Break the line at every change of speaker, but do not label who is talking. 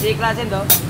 Sigue haciendo.